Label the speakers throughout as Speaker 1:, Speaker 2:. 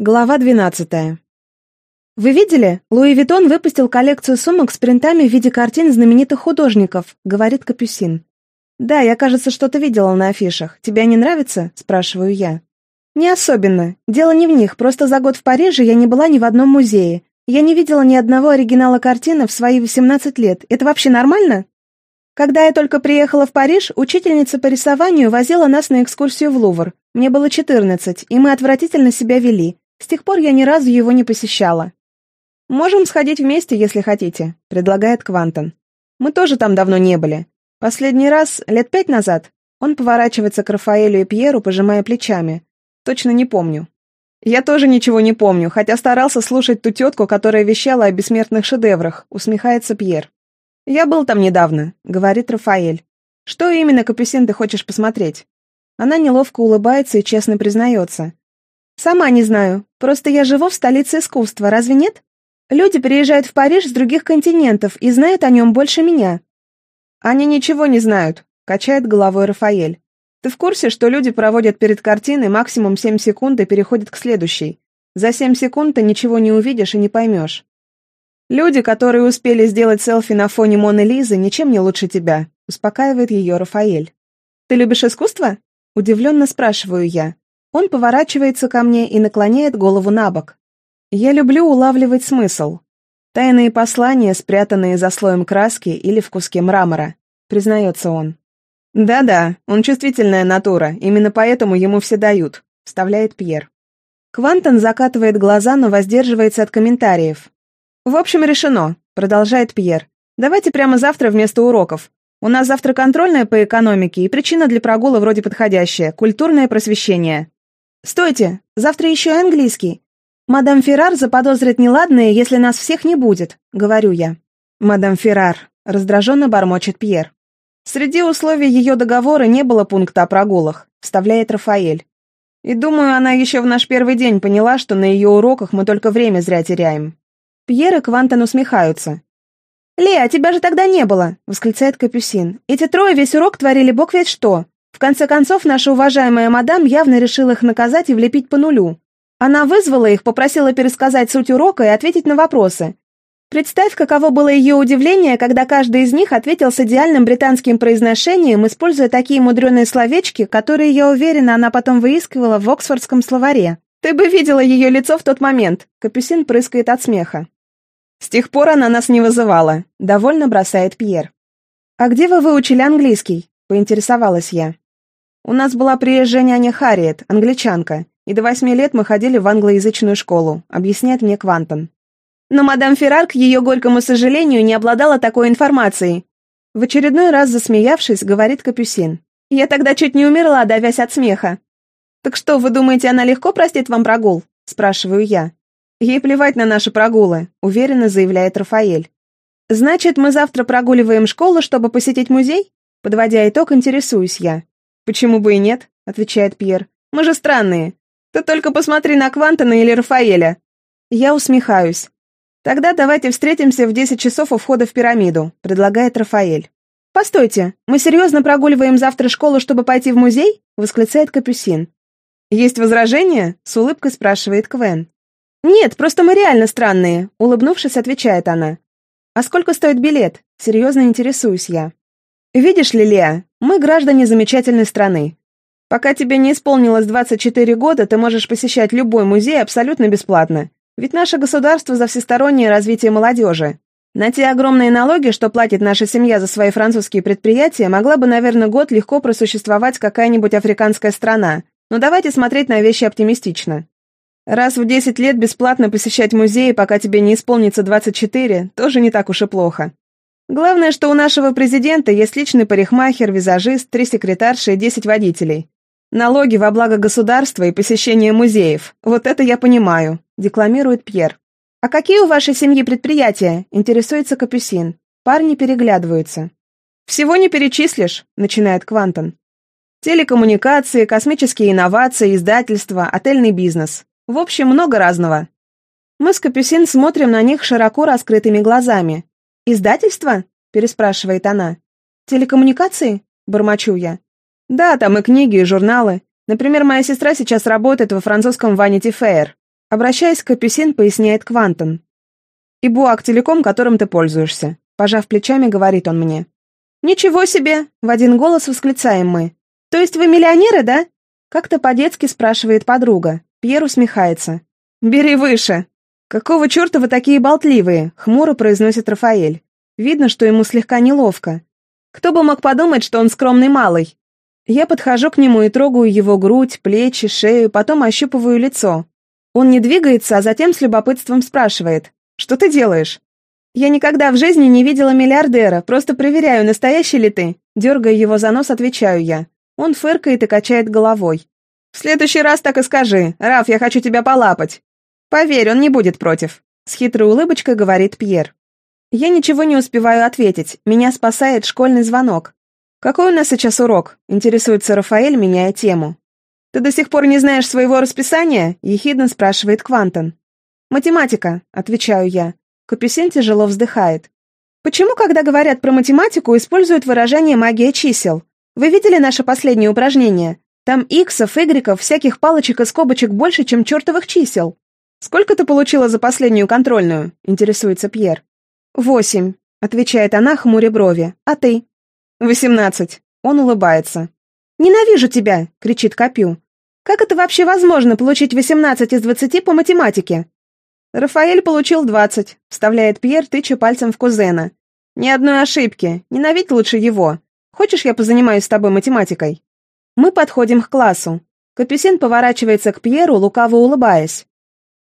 Speaker 1: Глава 12. Вы видели? Louis Vuitton выпустил коллекцию сумок с принтами в виде картин знаменитых художников, говорит Капюсин. Да, я, кажется, что-то видела на афишах. Тебе они нравятся? спрашиваю я. Не особенно. Дело не в них, просто за год в Париже я не была ни в одном музее. Я не видела ни одного оригинала картины в свои 18 лет. Это вообще нормально? Когда я только приехала в Париж, учительница по рисованию возила нас на экскурсию в Лувр. Мне было 14, и мы отвратительно себя вели. С тех пор я ни разу его не посещала. «Можем сходить вместе, если хотите», — предлагает Квантон. «Мы тоже там давно не были. Последний раз лет пять назад. Он поворачивается к Рафаэлю и Пьеру, пожимая плечами. Точно не помню. Я тоже ничего не помню, хотя старался слушать ту тетку, которая вещала о бессмертных шедеврах, усмехается Пьер. «Я был там недавно», — говорит Рафаэль. «Что именно, Капюсин, ты хочешь посмотреть?» Она неловко улыбается и честно признается. «Сама не знаю. Просто я живу в столице искусства, разве нет? Люди приезжают в Париж с других континентов и знают о нем больше меня». «Они ничего не знают», — качает головой Рафаэль. «Ты в курсе, что люди проводят перед картиной максимум 7 секунд и переходят к следующей? За 7 секунд ты ничего не увидишь и не поймешь. Люди, которые успели сделать селфи на фоне Моны Лизы, ничем не лучше тебя», — успокаивает ее Рафаэль. «Ты любишь искусство?» — удивленно спрашиваю я. Он поворачивается ко мне и наклоняет голову на бок. Я люблю улавливать смысл. Тайные послания, спрятанные за слоем краски или в куске мрамора, признается он. «Да-да, он чувствительная натура, именно поэтому ему все дают», — вставляет Пьер. Квантон закатывает глаза, но воздерживается от комментариев. «В общем, решено», — продолжает Пьер. «Давайте прямо завтра вместо уроков. У нас завтра контрольная по экономике, и причина для прогула вроде подходящая — культурное просвещение. «Стойте! Завтра еще английский. Мадам Феррар заподозрит неладное, если нас всех не будет», — говорю я. «Мадам Феррар», — раздраженно бормочет Пьер. «Среди условий ее договора не было пункта о прогулах», — вставляет Рафаэль. «И думаю, она еще в наш первый день поняла, что на ее уроках мы только время зря теряем». Пьер и Квантон усмехаются. «Леа, тебя же тогда не было!» — восклицает Капюсин. «Эти трое весь урок творили бог ведь что. В конце концов, наша уважаемая мадам явно решила их наказать и влепить по нулю. Она вызвала их, попросила пересказать суть урока и ответить на вопросы. Представь, каково было ее удивление, когда каждый из них ответил с идеальным британским произношением, используя такие мудреные словечки, которые, я уверена, она потом выискивала в Оксфордском словаре. Ты бы видела ее лицо в тот момент. Капюсин прыскает от смеха. С тех пор она нас не вызывала. Довольно бросает Пьер. А где вы выучили английский? Поинтересовалась я. У нас была приезжая няня Харриет, англичанка, и до восьми лет мы ходили в англоязычную школу, объясняет мне Квантон. Но мадам Феррар, к ее горькому сожалению, не обладала такой информацией. В очередной раз засмеявшись, говорит Капюсин. Я тогда чуть не умерла, давясь от смеха. «Так что, вы думаете, она легко простит вам прогул?» – спрашиваю я. «Ей плевать на наши прогулы», – уверенно заявляет Рафаэль. «Значит, мы завтра прогуливаем школу, чтобы посетить музей?» Подводя итог, интересуюсь я. «Почему бы и нет?» — отвечает Пьер. «Мы же странные. Ты только посмотри на Квантона или Рафаэля». Я усмехаюсь. «Тогда давайте встретимся в 10 часов у входа в пирамиду», — предлагает Рафаэль. «Постойте, мы серьезно прогуливаем завтра школу, чтобы пойти в музей?» — восклицает Капюсин. «Есть возражения?» — с улыбкой спрашивает Квен. «Нет, просто мы реально странные», — улыбнувшись, отвечает она. «А сколько стоит билет?» — серьезно интересуюсь я. Видишь ли, Леа, мы граждане замечательной страны. Пока тебе не исполнилось 24 года, ты можешь посещать любой музей абсолютно бесплатно. Ведь наше государство за всестороннее развитие молодежи. На те огромные налоги, что платит наша семья за свои французские предприятия, могла бы, наверное, год легко просуществовать какая-нибудь африканская страна. Но давайте смотреть на вещи оптимистично. Раз в 10 лет бесплатно посещать музеи, пока тебе не исполнится 24, тоже не так уж и плохо. Главное, что у нашего президента есть личный парикмахер, визажист, три секретарши и десять водителей. Налоги во благо государства и посещение музеев. Вот это я понимаю», — декламирует Пьер. «А какие у вашей семьи предприятия?» — интересуется Капюсин. Парни переглядываются. «Всего не перечислишь», — начинает Квантон. «Телекоммуникации, космические инновации, издательство, отельный бизнес. В общем, много разного». Мы с Капюсин смотрим на них широко раскрытыми глазами. «Издательство?» — переспрашивает она. «Телекоммуникации?» — бормочу я. «Да, там и книги, и журналы. Например, моя сестра сейчас работает во французском Vanity Fair. Обращаясь к Капюсин, поясняет Квантон. «И Буак Телеком, которым ты пользуешься», — пожав плечами, говорит он мне. «Ничего себе!» — в один голос восклицаем мы. «То есть вы миллионеры, да?» Как-то по-детски спрашивает подруга. Пьер усмехается. «Бери выше!» «Какого черта вы такие болтливые?» — хмуро произносит Рафаэль. Видно, что ему слегка неловко. Кто бы мог подумать, что он скромный малый? Я подхожу к нему и трогаю его грудь, плечи, шею, потом ощупываю лицо. Он не двигается, а затем с любопытством спрашивает. «Что ты делаешь?» «Я никогда в жизни не видела миллиардера, просто проверяю, настоящий ли ты». Дергая его за нос, отвечаю я. Он фыркает и качает головой. «В следующий раз так и скажи. Раф, я хочу тебя полапать». «Поверь, он не будет против», — с хитрой улыбочкой говорит Пьер. Я ничего не успеваю ответить, меня спасает школьный звонок. «Какой у нас сейчас урок?» — интересуется Рафаэль, меняя тему. «Ты до сих пор не знаешь своего расписания?» — ехидно спрашивает Квантон. «Математика», — отвечаю я. Капюсин тяжело вздыхает. «Почему, когда говорят про математику, используют выражение «магия чисел»? Вы видели наше последнее упражнение? Там иксов, игреков, всяких палочек и скобочек больше, чем чертовых чисел». «Сколько ты получила за последнюю контрольную?» — интересуется Пьер. «Восемь», — отвечает она, хмуря брови. «А ты?» «Восемнадцать». Он улыбается. «Ненавижу тебя!» — кричит Копю. «Как это вообще возможно, получить 18 из 20 по математике?» «Рафаэль получил 20», — вставляет Пьер, тыча пальцем в кузена. «Ни одной ошибки. Ненавидь лучше его. Хочешь, я позанимаюсь с тобой математикой?» Мы подходим к классу. Капюсин поворачивается к Пьеру, лукаво улыбаясь.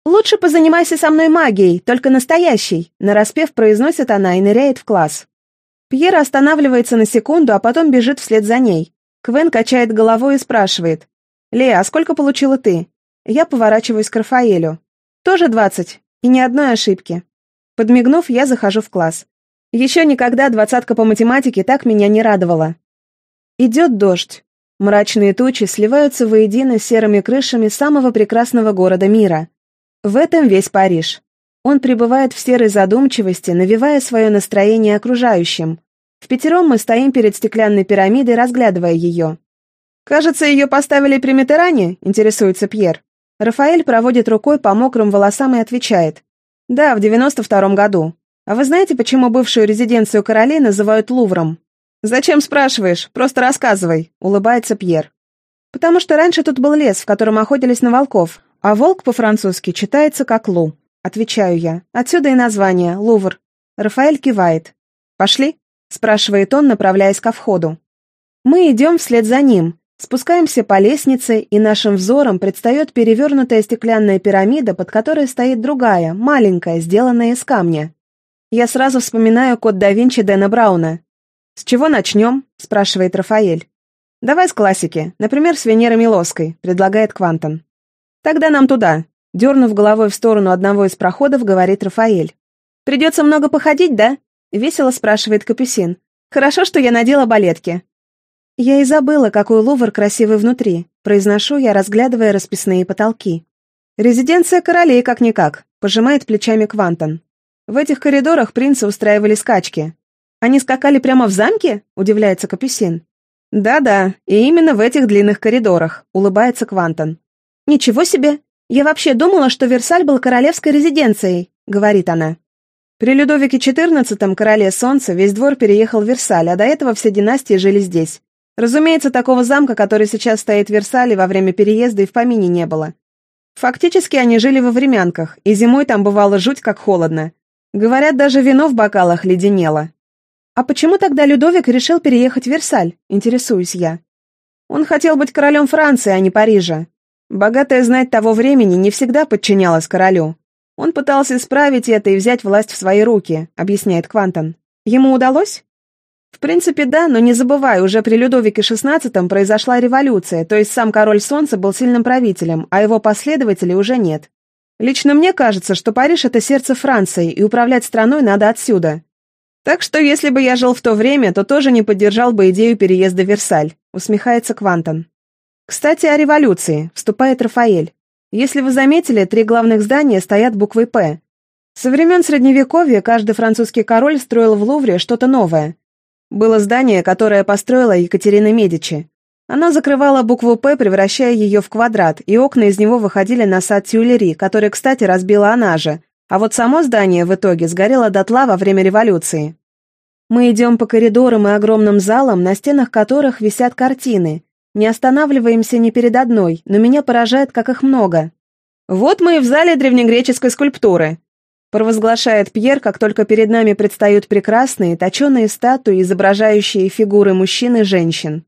Speaker 1: «Лучше позанимайся со мной магией, только настоящей», — нараспев произносит она и ныряет в класс. Пьер останавливается на секунду, а потом бежит вслед за ней. Квен качает головой и спрашивает. «Лея, а сколько получила ты?» Я поворачиваюсь к Рафаэлю. «Тоже двадцать. И ни одной ошибки». Подмигнув, я захожу в класс. Еще никогда двадцатка по математике так меня не радовала. Идет дождь. Мрачные тучи сливаются воедино с серыми крышами самого прекрасного города мира. В этом весь Париж. Он пребывает в серой задумчивости, навевая свое настроение окружающим. В пятером мы стоим перед стеклянной пирамидой, разглядывая ее. «Кажется, ее поставили при Митеране?» — интересуется Пьер. Рафаэль проводит рукой по мокрым волосам и отвечает. «Да, в девяносто втором году. А вы знаете, почему бывшую резиденцию королей называют Лувром?» «Зачем спрашиваешь? Просто рассказывай», — улыбается Пьер. «Потому что раньше тут был лес, в котором охотились на волков, а волк по-французски читается как Лу», — отвечаю я. «Отсюда и название — Лувр». Рафаэль кивает. «Пошли?» спрашивает он, направляясь ко входу. Мы идем вслед за ним, спускаемся по лестнице, и нашим взором предстает перевернутая стеклянная пирамида, под которой стоит другая, маленькая, сделанная из камня. Я сразу вспоминаю код да Винчи Дэна Брауна. «С чего начнем?» – спрашивает Рафаэль. «Давай с классики, например, с Венеры Милоской», – предлагает Квантон. «Тогда нам туда», – дернув головой в сторону одного из проходов, говорит Рафаэль. «Придется много походить, да?» — весело спрашивает Капюсин. «Хорошо, что я надела балетки». «Я и забыла, какой лувр красивый внутри», — произношу я, разглядывая расписные потолки. «Резиденция королей как-никак», — пожимает плечами Квантон. «В этих коридорах принцы устраивали скачки». «Они скакали прямо в замке?» — удивляется Капюсин. «Да-да, и именно в этих длинных коридорах», — улыбается Квантон. «Ничего себе! Я вообще думала, что Версаль был королевской резиденцией», — говорит она. При Людовике XIV, короле Солнца, весь двор переехал в Версаль, а до этого все династии жили здесь. Разумеется, такого замка, который сейчас стоит в Версале, во время переезда и в помине не было. Фактически они жили во времянках, и зимой там бывало жуть как холодно. Говорят, даже вино в бокалах леденело. А почему тогда Людовик решил переехать в Версаль, интересуюсь я. Он хотел быть королем Франции, а не Парижа. Богатая знать того времени не всегда подчинялась королю. Он пытался исправить это и взять власть в свои руки, объясняет Квантон. Ему удалось? В принципе, да, но не забывай, уже при Людовике XVI произошла революция, то есть сам король Солнца был сильным правителем, а его последователей уже нет. Лично мне кажется, что Париж — это сердце Франции, и управлять страной надо отсюда. Так что если бы я жил в то время, то тоже не поддержал бы идею переезда в Версаль, усмехается Квантон. Кстати, о революции, вступает Рафаэль. Если вы заметили, три главных здания стоят буквой «П». Со времен Средневековья каждый французский король строил в Лувре что-то новое. Было здание, которое построила Екатерина Медичи. Она закрывала букву «П», превращая ее в квадрат, и окна из него выходили на сад Тюлери, который, кстати, разбила она же, а вот само здание в итоге сгорело дотла во время революции. Мы идем по коридорам и огромным залам, на стенах которых висят картины. Не останавливаемся ни перед одной, но меня поражает, как их много. «Вот мы и в зале древнегреческой скульптуры», провозглашает Пьер, как только перед нами предстают прекрасные, точеные статуи, изображающие фигуры мужчин и женщин.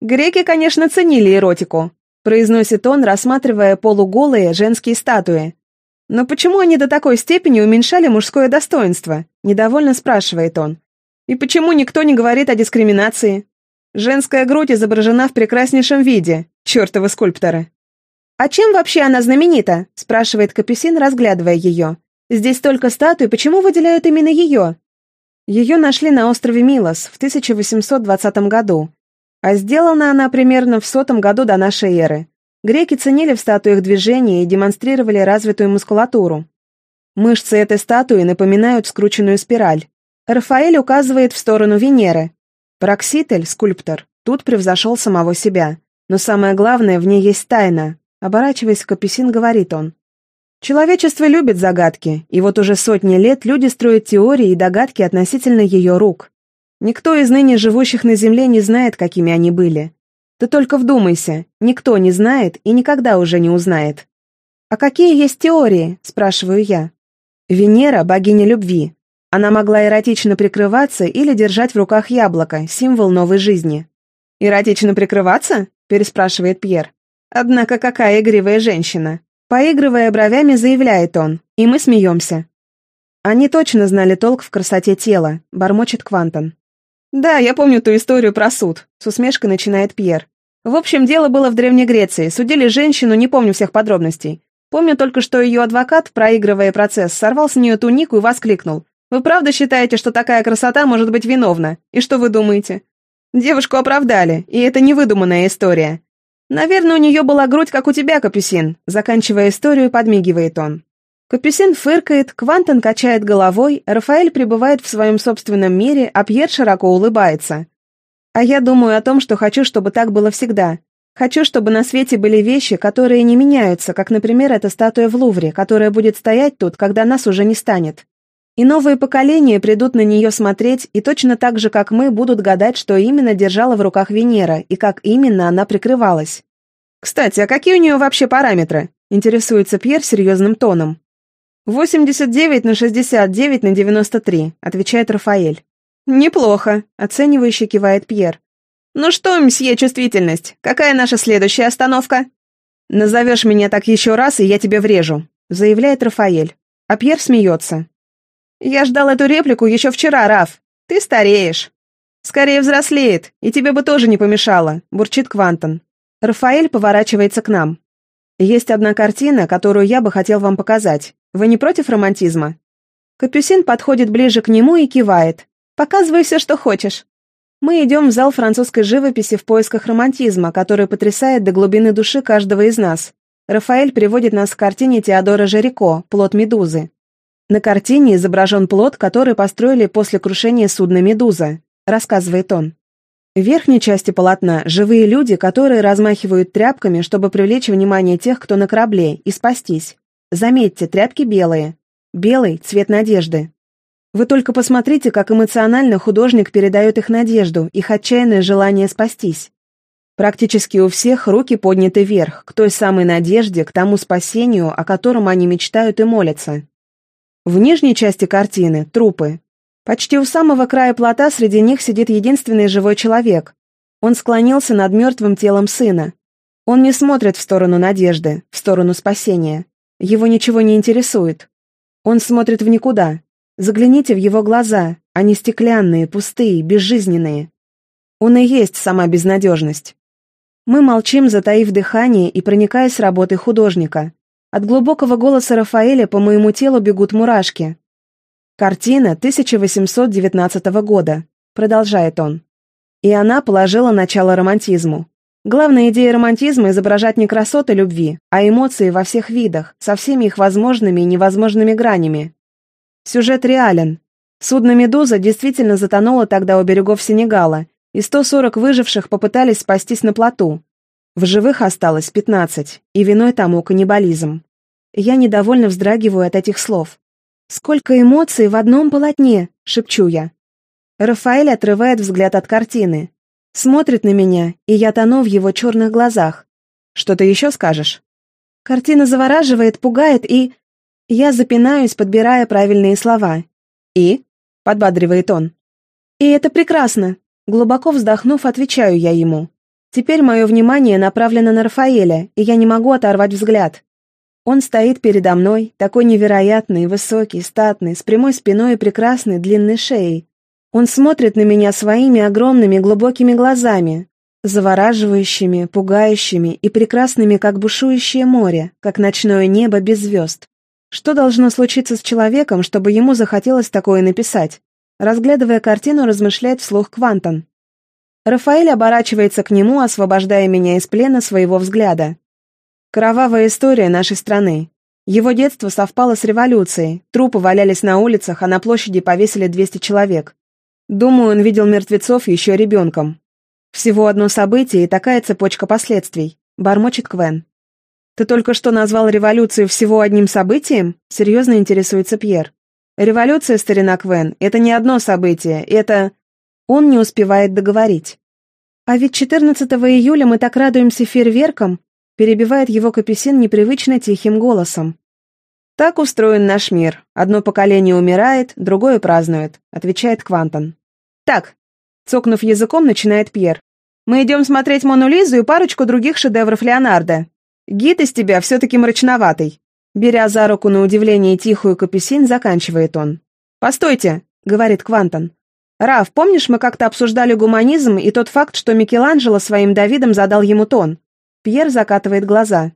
Speaker 1: «Греки, конечно, ценили эротику», произносит он, рассматривая полуголые женские статуи. «Но почему они до такой степени уменьшали мужское достоинство?» недовольно спрашивает он. И почему никто не говорит о дискриминации? Женская грудь изображена в прекраснейшем виде. Чёртовы скульпторы. «А чем вообще она знаменита?» – спрашивает Капюсин, разглядывая ее. «Здесь столько статуй, почему выделяют именно ее?» Ее нашли на острове Милос в 1820 году, а сделана она примерно в сотом году до нашей эры. Греки ценили в статуях движения и демонстрировали развитую мускулатуру. Мышцы этой статуи напоминают скрученную спираль. Рафаэль указывает в сторону Венеры. Прокситель, скульптор, тут превзошел самого себя. Но самое главное, в ней есть тайна. Оборачиваясь к Капюсин, говорит он. Человечество любит загадки, и вот уже сотни лет люди строят теории и догадки относительно ее рук. Никто из ныне живущих на Земле не знает, какими они были. Ты только вдумайся, никто не знает и никогда уже не узнает. «А какие есть теории?» – спрашиваю я. Венера – богиня любви, она могла эротично прикрываться или держать в руках яблоко, символ новой жизни. «Эротично прикрываться?» – переспрашивает Пьер. «Однако какая игривая женщина!» Поигрывая бровями, заявляет он, и мы смеемся. Они точно знали толк в красоте тела, бормочет Квантон. «Да, я помню ту историю про суд», — с усмешкой начинает Пьер. «В общем, дело было в Древней Греции, судили женщину, не помню всех подробностей. Помню только, что ее адвокат, проигрывая процесс, сорвал с нее тунику и воскликнул. Вы правда считаете, что такая красота может быть виновна? И что вы думаете? Девушку оправдали, и это не выдуманная история. Наверное, у нее была грудь, как у тебя, Капюсин. Заканчивая историю, подмигивает он. Капюсин фыркает, Квантон качает головой, Рафаэль пребывает в своем собственном мире, а Пьер широко улыбается. А я думаю о том, что хочу, чтобы так было всегда. Хочу, чтобы на свете были вещи, которые не меняются, как, например, эта статуя в Лувре, которая будет стоять тут, когда нас уже не станет. И новые поколения придут на нее смотреть и точно так же, как мы, будут гадать, что именно держала в руках Венера и как именно она прикрывалась. «Кстати, а какие у нее вообще параметры?» – интересуется Пьер серьезным тоном. «89 на 69 на 93», – отвечает Рафаэль. «Неплохо», – оценивающе кивает Пьер. «Ну что, мсье чувствительность, какая наша следующая остановка?» «Назовешь меня так еще раз, и я тебе врежу», – заявляет Рафаэль. А Пьер смеется. «Я ждал эту реплику еще вчера, Раф. Ты стареешь». «Скорее взрослеет, и тебе бы тоже не помешало», — бурчит Квантон. Рафаэль поворачивается к нам. «Есть одна картина, которую я бы хотел вам показать. Вы не против романтизма?» Капюсин подходит ближе к нему и кивает. «Показывай все, что хочешь». Мы идем в зал французской живописи в поисках романтизма, который потрясает до глубины души каждого из нас. Рафаэль приводит нас к картине Теодора Жарико «Плод медузы». На картине изображен плод, который построили после крушения судна «Медуза», рассказывает он. В верхней части полотна живые люди, которые размахивают тряпками, чтобы привлечь внимание тех, кто на корабле, и спастись. Заметьте, тряпки белые. Белый – цвет надежды. Вы только посмотрите, как эмоционально художник передает их надежду, их отчаянное желание спастись. Практически у всех руки подняты вверх, к той самой надежде, к тому спасению, о котором они мечтают и молятся. В нижней части картины – трупы. Почти у самого края плота среди них сидит единственный живой человек. Он склонился над мертвым телом сына. Он не смотрит в сторону надежды, в сторону спасения. Его ничего не интересует. Он смотрит в никуда. Загляните в его глаза. Они стеклянные, пустые, безжизненные. Он и есть сама безнадежность. Мы молчим, затаив дыхание и проникаясь работой художника. От глубокого голоса Рафаэля по моему телу бегут мурашки. Картина 1819 года, продолжает он. И она положила начало романтизму. Главная идея романтизма – изображать не красоты любви, а эмоции во всех видах, со всеми их возможными и невозможными гранями. Сюжет реален. Судно «Медуза» действительно затонуло тогда у берегов Сенегала, и 140 выживших попытались спастись на плоту. В живых осталось 15, и виной тому каннибализм. Я недовольно вздрагиваю от этих слов. «Сколько эмоций в одном полотне!» — шепчу я. Рафаэль отрывает взгляд от картины. Смотрит на меня, и я тону в его черных глазах. «Что ты еще скажешь?» Картина завораживает, пугает и... Я запинаюсь, подбирая правильные слова. «И?» — подбадривает он. «И это прекрасно!» Глубоко вздохнув, отвечаю я ему. Теперь мое внимание направлено на Рафаэля, и я не могу оторвать взгляд. Он стоит передо мной, такой невероятный, высокий, статный, с прямой спиной и прекрасной длинной шеей. Он смотрит на меня своими огромными глубокими глазами, завораживающими, пугающими и прекрасными, как бушующее море, как ночное небо без звезд. Что должно случиться с человеком, чтобы ему захотелось такое написать? Разглядывая картину, размышляет вслух Квантон. Рафаэль оборачивается к нему, освобождая меня из плена своего взгляда. Кровавая история нашей страны. Его детство совпало с революцией, трупы валялись на улицах, а на площади повесили 200 человек. Думаю, он видел мертвецов еще ребенком. Всего одно событие и такая цепочка последствий, бормочет Квен. Ты только что назвал революцию всего одним событием? Серьезно интересуется Пьер. Революция, старина Квен, это не одно событие, это... Он не успевает договорить. А ведь 14 июля мы так радуемся фейерверкам, перебивает его Капюсин непривычно тихим голосом. Так устроен наш мир. Одно поколение умирает, другое празднует, отвечает Квантон. Так, цокнув языком, начинает Пьер. Мы идем смотреть Мону Лизу и парочку других шедевров Леонардо. Гид из тебя все-таки мрачноватый. Беря за руку на удивление тихую капюсин, заканчивает он. «Постойте», — говорит Квантон. «Раф, помнишь, мы как-то обсуждали гуманизм и тот факт, что Микеланджело своим Давидом задал ему тон?» Пьер закатывает глаза.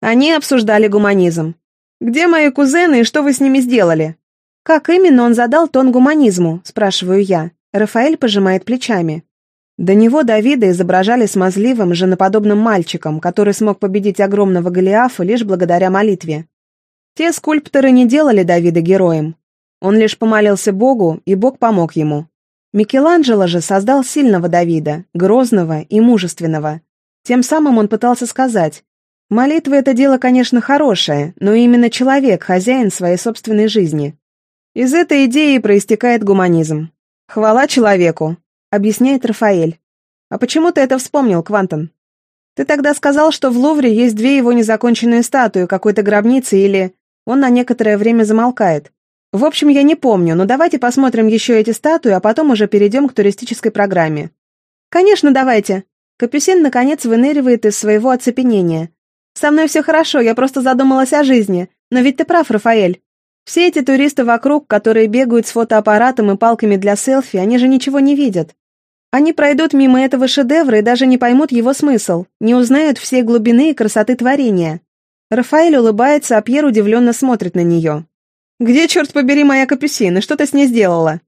Speaker 1: «Они обсуждали гуманизм. Где мои кузены и что вы с ними сделали?» «Как именно он задал тон гуманизму?» – спрашиваю я. Рафаэль пожимает плечами. До него Давида изображали смазливым, женоподобным мальчиком, который смог победить огромного Голиафа лишь благодаря молитве. Те скульпторы не делали Давида героем. Он лишь помолился Богу, и Бог помог ему. Микеланджело же создал сильного Давида, грозного и мужественного. Тем самым он пытался сказать, молитва — это дело, конечно, хорошее, но именно человек — хозяин своей собственной жизни. Из этой идеи проистекает гуманизм. «Хвала человеку», — объясняет Рафаэль. «А почему ты это вспомнил, Квантон?» «Ты тогда сказал, что в Лувре есть две его незаконченные статуи, какой-то гробницы или...» Он на некоторое время замолкает. В общем, я не помню, но давайте посмотрим еще эти статуи, а потом уже перейдем к туристической программе. Конечно, давайте. Капюсин, наконец, выныривает из своего оцепенения. Со мной все хорошо, я просто задумалась о жизни. Но ведь ты прав, Рафаэль. Все эти туристы вокруг, которые бегают с фотоаппаратом и палками для селфи, они же ничего не видят. Они пройдут мимо этого шедевра и даже не поймут его смысл, не узнают всей глубины и красоты творения. Рафаэль улыбается, а Пьер удивленно смотрит на нее. «Где, черт побери, моя капюсина? Что ты с ней сделала?»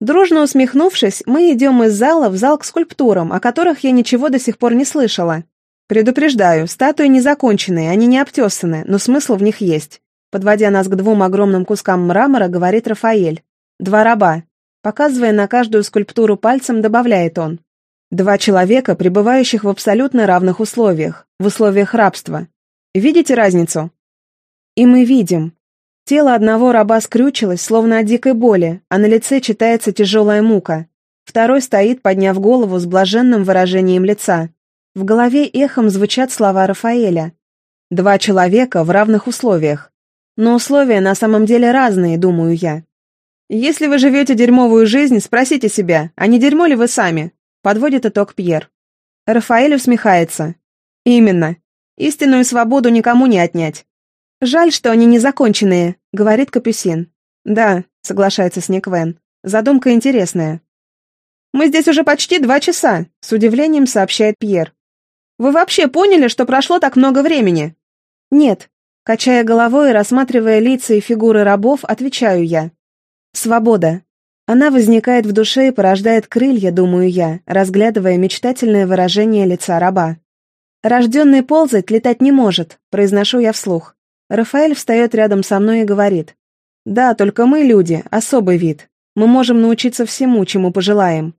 Speaker 1: Дружно усмехнувшись, мы идем из зала в зал к скульптурам, о которых я ничего до сих пор не слышала. Предупреждаю, статуи незаконченные, они не обтесаны, но смысл в них есть. Подводя нас к двум огромным кускам мрамора, говорит Рафаэль. Два раба. Показывая на каждую скульптуру пальцем, добавляет он. Два человека, пребывающих в абсолютно равных условиях, в условиях рабства, Видите разницу?» И мы видим. Тело одного раба скрючилось, словно от дикой боли, а на лице читается тяжелая мука. Второй стоит, подняв голову с блаженным выражением лица. В голове эхом звучат слова Рафаэля. «Два человека в равных условиях. Но условия на самом деле разные, думаю я. Если вы живете дерьмовую жизнь, спросите себя, а не дерьмо ли вы сами?» Подводит итог Пьер. Рафаэль усмехается. «Именно. Истинную свободу никому не отнять. Жаль, что они незаконченные, говорит Капюсин. Да, соглашается с Никвен. Задумка интересная. Мы здесь уже почти два часа, с удивлением сообщает Пьер. Вы вообще поняли, что прошло так много времени? Нет. Качая головой и рассматривая лица и фигуры рабов, отвечаю я. Свобода. Она возникает в душе и порождает крылья, думаю я, разглядывая мечтательное выражение лица раба. «Рожденный ползать летать не может», — произношу я вслух. Рафаэль встает рядом со мной и говорит. «Да, только мы, люди, особый вид. Мы можем научиться всему, чему пожелаем».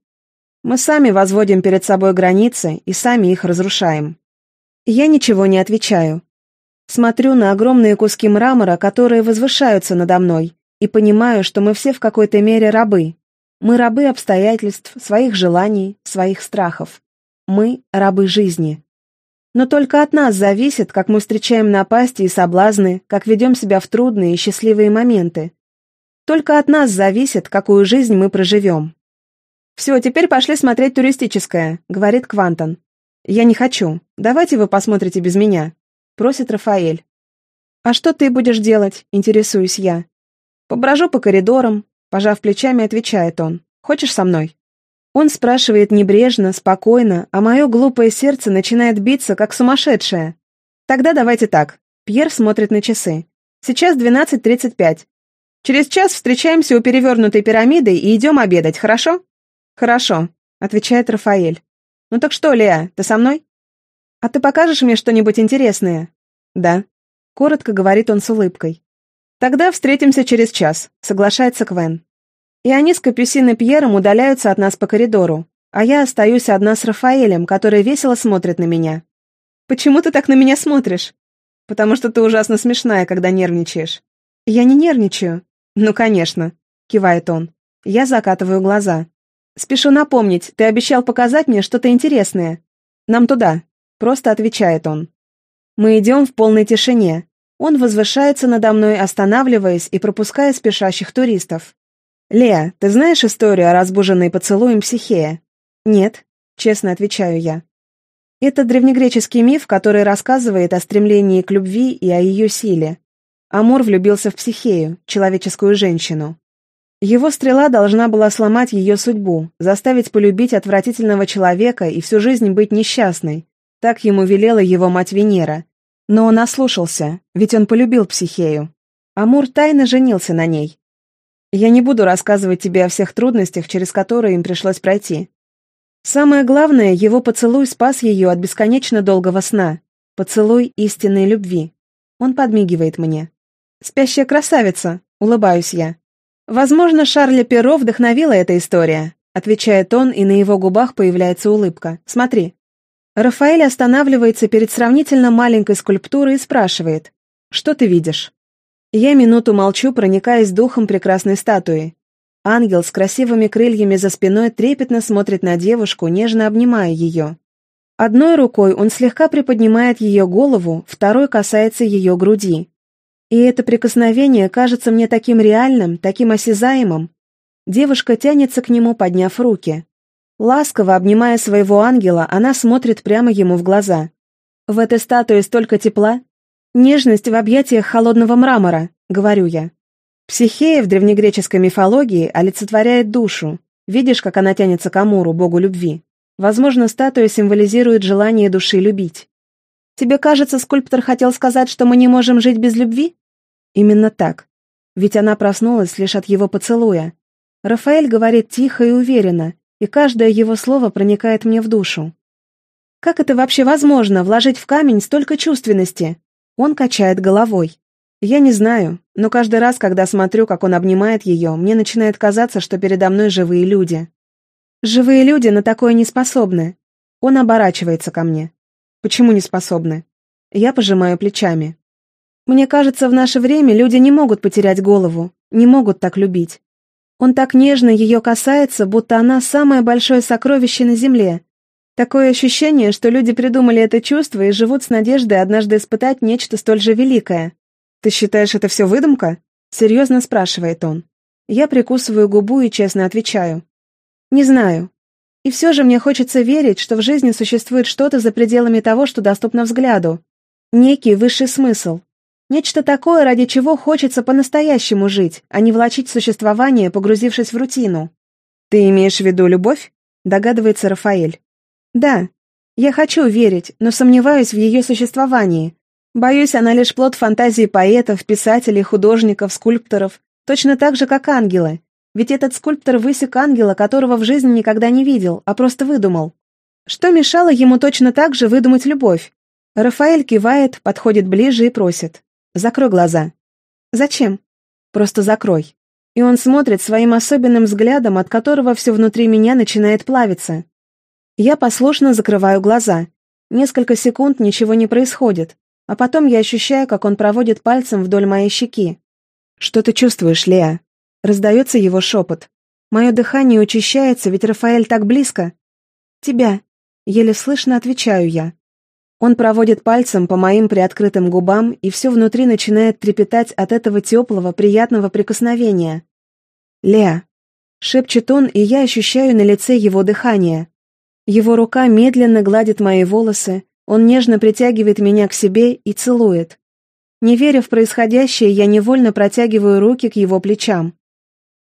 Speaker 1: Мы сами возводим перед собой границы и сами их разрушаем. Я ничего не отвечаю. Смотрю на огромные куски мрамора, которые возвышаются надо мной, и понимаю, что мы все в какой-то мере рабы. Мы рабы обстоятельств, своих желаний, своих страхов. Мы рабы жизни. Но только от нас зависит, как мы встречаем напасти и соблазны, как ведем себя в трудные и счастливые моменты. Только от нас зависит, какую жизнь мы проживем. «Все, теперь пошли смотреть туристическое», — говорит Квантон. «Я не хочу. Давайте вы посмотрите без меня», — просит Рафаэль. «А что ты будешь делать?» — интересуюсь я. «Поброжу по коридорам», — пожав плечами, отвечает он. «Хочешь со мной?» Он спрашивает небрежно, спокойно, а мое глупое сердце начинает биться, как сумасшедшее. Тогда давайте так. Пьер смотрит на часы. Сейчас 12.35. Через час встречаемся у перевернутой пирамиды и идем обедать, хорошо? Хорошо, отвечает Рафаэль. Ну так что, Леа, ты со мной? А ты покажешь мне что-нибудь интересное? Да. Коротко говорит он с улыбкой. Тогда встретимся через час, соглашается Квен. И они с Капюсин и Пьером удаляются от нас по коридору, а я остаюсь одна с Рафаэлем, который весело смотрит на меня. «Почему ты так на меня смотришь?» «Потому что ты ужасно смешная, когда нервничаешь». «Я не нервничаю». «Ну, конечно», — кивает он. Я закатываю глаза. «Спешу напомнить, ты обещал показать мне что-то интересное. Нам туда», — просто отвечает он. Мы идем в полной тишине. Он возвышается надо мной, останавливаясь и пропуская спешащих туристов. «Леа, ты знаешь историю о разбуженной поцелуем Психея?» «Нет», — честно отвечаю я. Это древнегреческий миф, который рассказывает о стремлении к любви и о ее силе. Амур влюбился в Психею, человеческую женщину. Его стрела должна была сломать ее судьбу, заставить полюбить отвратительного человека и всю жизнь быть несчастной. Так ему велела его мать Венера. Но он ослушался, ведь он полюбил Психею. Амур тайно женился на ней, я не буду рассказывать тебе о всех трудностях, через которые им пришлось пройти. Самое главное, его поцелуй спас ее от бесконечно долгого сна. Поцелуй истинной любви. Он подмигивает мне. «Спящая красавица», — улыбаюсь я. «Возможно, Шарля Перо вдохновила эта история», — отвечает он, и на его губах появляется улыбка. «Смотри». Рафаэль останавливается перед сравнительно маленькой скульптурой и спрашивает, «Что ты видишь?» Я минуту молчу, проникаясь духом прекрасной статуи. Ангел с красивыми крыльями за спиной трепетно смотрит на девушку, нежно обнимая ее. Одной рукой он слегка приподнимает ее голову, второй касается ее груди. И это прикосновение кажется мне таким реальным, таким осязаемым. Девушка тянется к нему, подняв руки. Ласково обнимая своего ангела, она смотрит прямо ему в глаза. В этой статуе столько тепла, Нежность в объятиях холодного мрамора, говорю я. Психея в древнегреческой мифологии олицетворяет душу. Видишь, как она тянется к Амуру, богу любви. Возможно, статуя символизирует желание души любить. Тебе кажется, скульптор хотел сказать, что мы не можем жить без любви? Именно так. Ведь она проснулась лишь от его поцелуя. Рафаэль говорит тихо и уверенно, и каждое его слово проникает мне в душу. Как это вообще возможно, вложить в камень столько чувственности? Он качает головой. Я не знаю, но каждый раз, когда смотрю, как он обнимает ее, мне начинает казаться, что передо мной живые люди. Живые люди на такое не способны. Он оборачивается ко мне. Почему не способны? Я пожимаю плечами. Мне кажется, в наше время люди не могут потерять голову, не могут так любить. Он так нежно ее касается, будто она самое большое сокровище на земле, Такое ощущение, что люди придумали это чувство и живут с надеждой однажды испытать нечто столь же великое. «Ты считаешь, это все выдумка?» — серьезно спрашивает он. Я прикусываю губу и честно отвечаю. «Не знаю. И все же мне хочется верить, что в жизни существует что-то за пределами того, что доступно взгляду. Некий высший смысл. Нечто такое, ради чего хочется по-настоящему жить, а не влачить существование, погрузившись в рутину. «Ты имеешь в виду любовь?» — догадывается Рафаэль. Да, я хочу верить, но сомневаюсь в ее существовании. Боюсь, она лишь плод фантазии поэтов, писателей, художников, скульпторов, точно так же, как ангелы. Ведь этот скульптор высек ангела, которого в жизни никогда не видел, а просто выдумал. Что мешало ему точно так же выдумать любовь? Рафаэль кивает, подходит ближе и просит. «Закрой глаза». «Зачем?» «Просто закрой». И он смотрит своим особенным взглядом, от которого все внутри меня начинает плавиться. Я послушно закрываю глаза. Несколько секунд ничего не происходит, а потом я ощущаю, как он проводит пальцем вдоль моей щеки. «Что ты чувствуешь, Леа?» Раздается его шепот. Мое дыхание учащается, ведь Рафаэль так близко. «Тебя», — еле слышно отвечаю я. Он проводит пальцем по моим приоткрытым губам, и все внутри начинает трепетать от этого теплого, приятного прикосновения. «Леа», — шепчет он, и я ощущаю на лице его дыхание. Его рука медленно гладит мои волосы, он нежно притягивает меня к себе и целует. Не веря в происходящее, я невольно протягиваю руки к его плечам.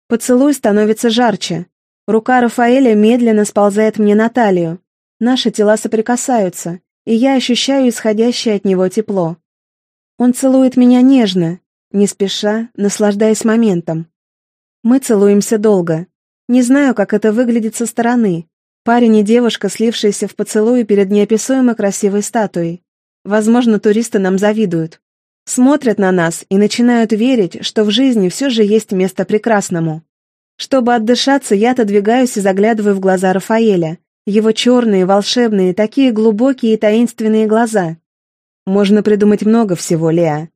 Speaker 1: Поцелуй становится жарче. Рука Рафаэля медленно сползает мне на талию. Наши тела соприкасаются, и я ощущаю исходящее от него тепло. Он целует меня нежно, не спеша, наслаждаясь моментом. Мы целуемся долго. Не знаю, как это выглядит со стороны. Парень и девушка, слившиеся в поцелуе перед неописуемо красивой статуей. Возможно, туристы нам завидуют. Смотрят на нас и начинают верить, что в жизни все же есть место прекрасному. Чтобы отдышаться, я отодвигаюсь и заглядываю в глаза Рафаэля. Его черные, волшебные, такие глубокие и таинственные глаза. Можно придумать много всего, Леа.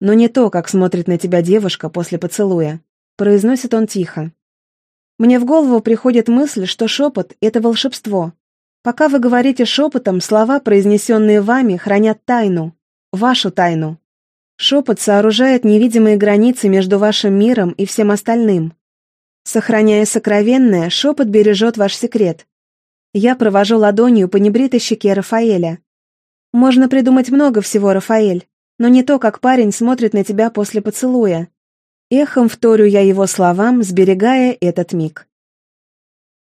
Speaker 1: Но не то, как смотрит на тебя девушка после поцелуя. Произносит он тихо. Мне в голову приходит мысль, что шепот — это волшебство. Пока вы говорите шепотом, слова, произнесенные вами, хранят тайну. Вашу тайну. Шепот сооружает невидимые границы между вашим миром и всем остальным. Сохраняя сокровенное, шепот бережет ваш секрет. Я провожу ладонью по небритой щеке Рафаэля. Можно придумать много всего, Рафаэль, но не то, как парень смотрит на тебя после поцелуя. Эхом вторю я его словам, сберегая этот миг.